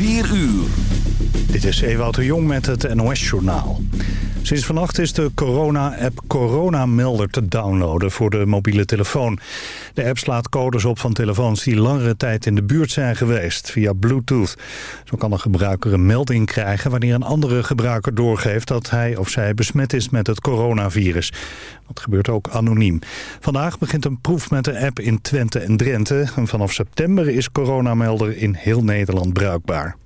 4 uur. Dit is Ewout de Jong met het NOS-journaal. Sinds vannacht is de corona-app Corona-melder te downloaden voor de mobiele telefoon. De app slaat codes op van telefoons die langere tijd in de buurt zijn geweest via Bluetooth. Zo kan een gebruiker een melding krijgen wanneer een andere gebruiker doorgeeft dat hij of zij besmet is met het coronavirus. Dat gebeurt ook anoniem. Vandaag begint een proef met de app in Twente en Drenthe. En vanaf september is Coronamelder in heel Nederland bruikbaar.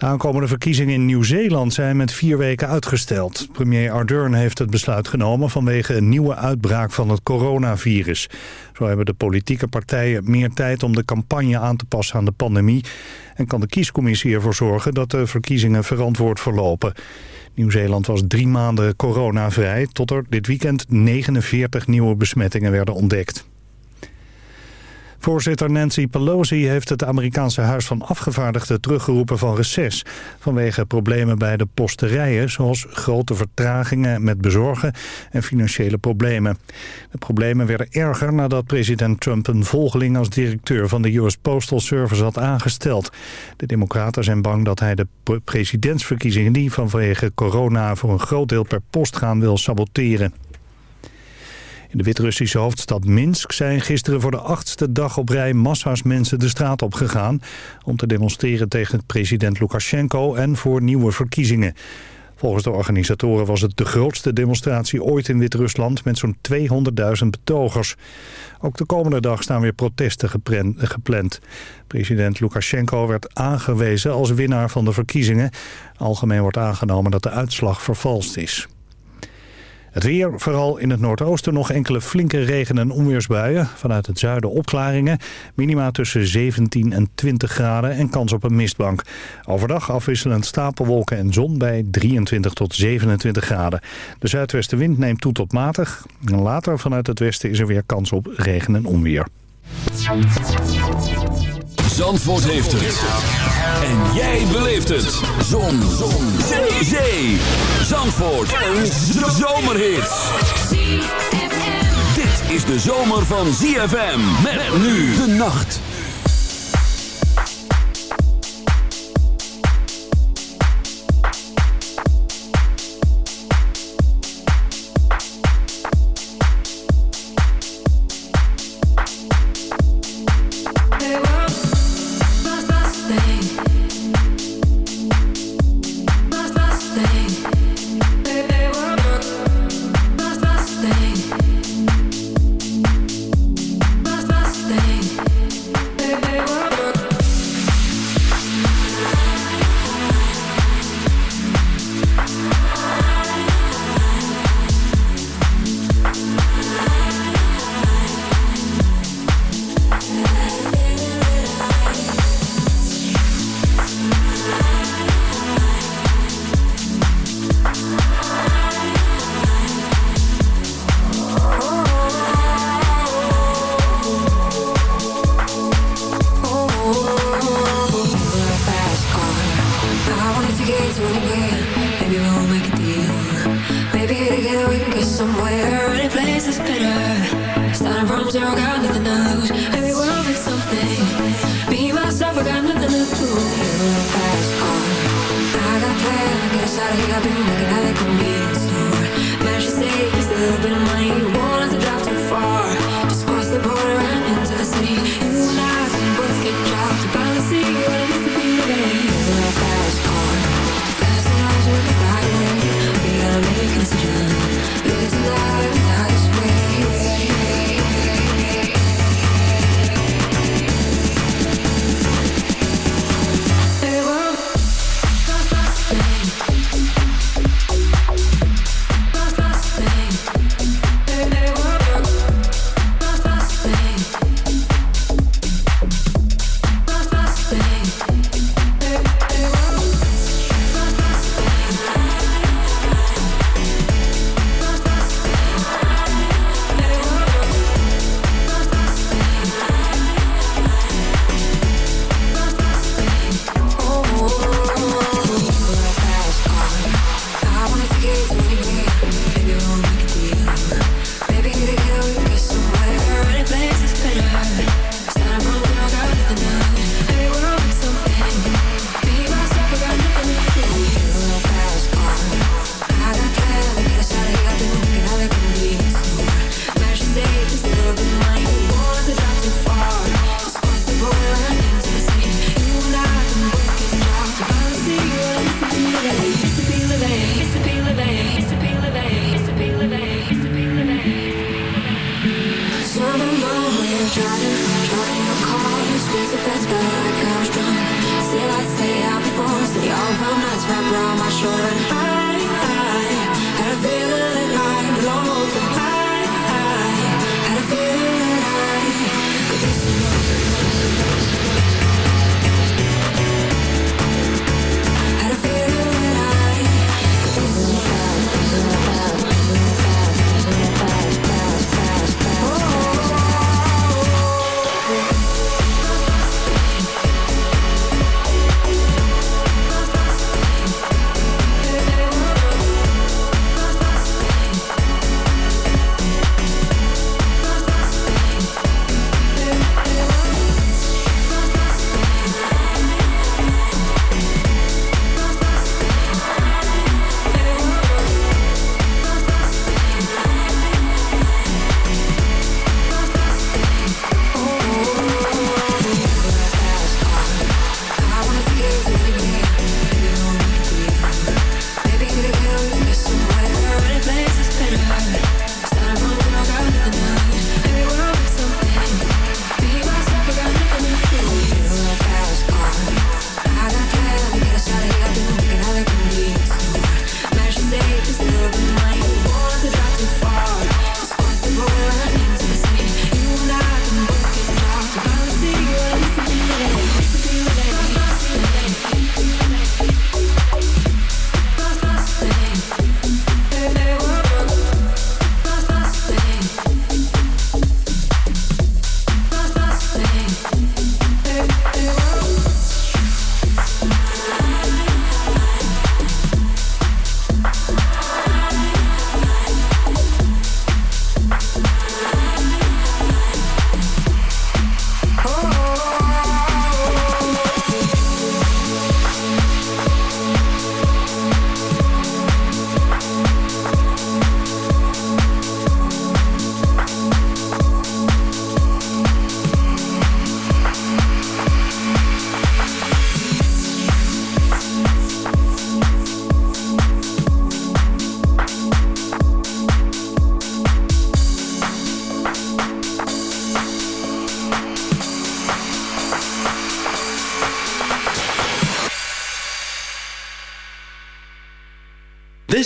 De aankomende verkiezingen in Nieuw-Zeeland zijn met vier weken uitgesteld. Premier Ardern heeft het besluit genomen vanwege een nieuwe uitbraak van het coronavirus. Zo hebben de politieke partijen meer tijd om de campagne aan te passen aan de pandemie... en kan de kiescommissie ervoor zorgen dat de verkiezingen verantwoord verlopen. Nieuw-Zeeland was drie maanden coronavrij... tot er dit weekend 49 nieuwe besmettingen werden ontdekt. Voorzitter Nancy Pelosi heeft het Amerikaanse Huis van Afgevaardigden teruggeroepen van reces. Vanwege problemen bij de posterijen, zoals grote vertragingen met bezorgen en financiële problemen. De problemen werden erger nadat president Trump een volgeling als directeur van de US Postal Service had aangesteld. De democraten zijn bang dat hij de presidentsverkiezingen die vanwege corona voor een groot deel per post gaan wil saboteren. In de Wit-Russische hoofdstad Minsk zijn gisteren voor de achtste dag op rij massa's mensen de straat op gegaan om te demonstreren tegen president Lukashenko en voor nieuwe verkiezingen. Volgens de organisatoren was het de grootste demonstratie ooit in Wit-Rusland met zo'n 200.000 betogers. Ook de komende dag staan weer protesten gepland. President Lukashenko werd aangewezen als winnaar van de verkiezingen. Algemeen wordt aangenomen dat de uitslag vervalst is. Het weer, vooral in het noordoosten nog enkele flinke regen- en onweersbuien. Vanuit het zuiden opklaringen. Minima tussen 17 en 20 graden en kans op een mistbank. Overdag afwisselend stapelwolken en zon bij 23 tot 27 graden. De zuidwestenwind neemt toe tot matig. Later vanuit het westen is er weer kans op regen en onweer. Zandvoort heeft het. En jij beleeft het. Zon. Zon. Zee. Zee. Zandvoort. Een zomerhit. Dit is de zomer van ZFM. Met nu de nacht. I got plans, I guess I'd hate I've been making at it convenience store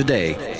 A day.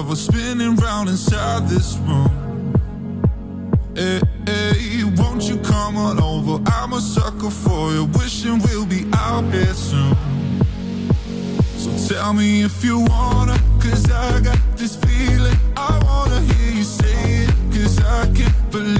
here forever, spinning round inside this room. Hey, hey, won't you come on over? I'm a sucker for you, wishing we'll be out here soon. So tell me if you wanna, cause I got this feeling. I wanna hear you say it, cause I can't believe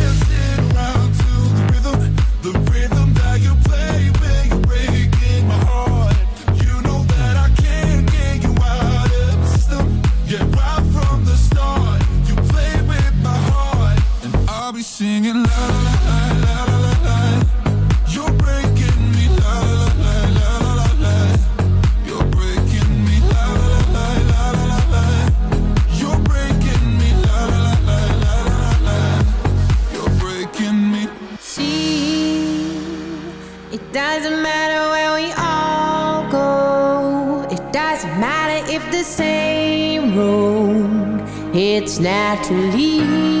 It's naturally.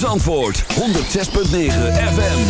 Zandvoort 106.9 FM.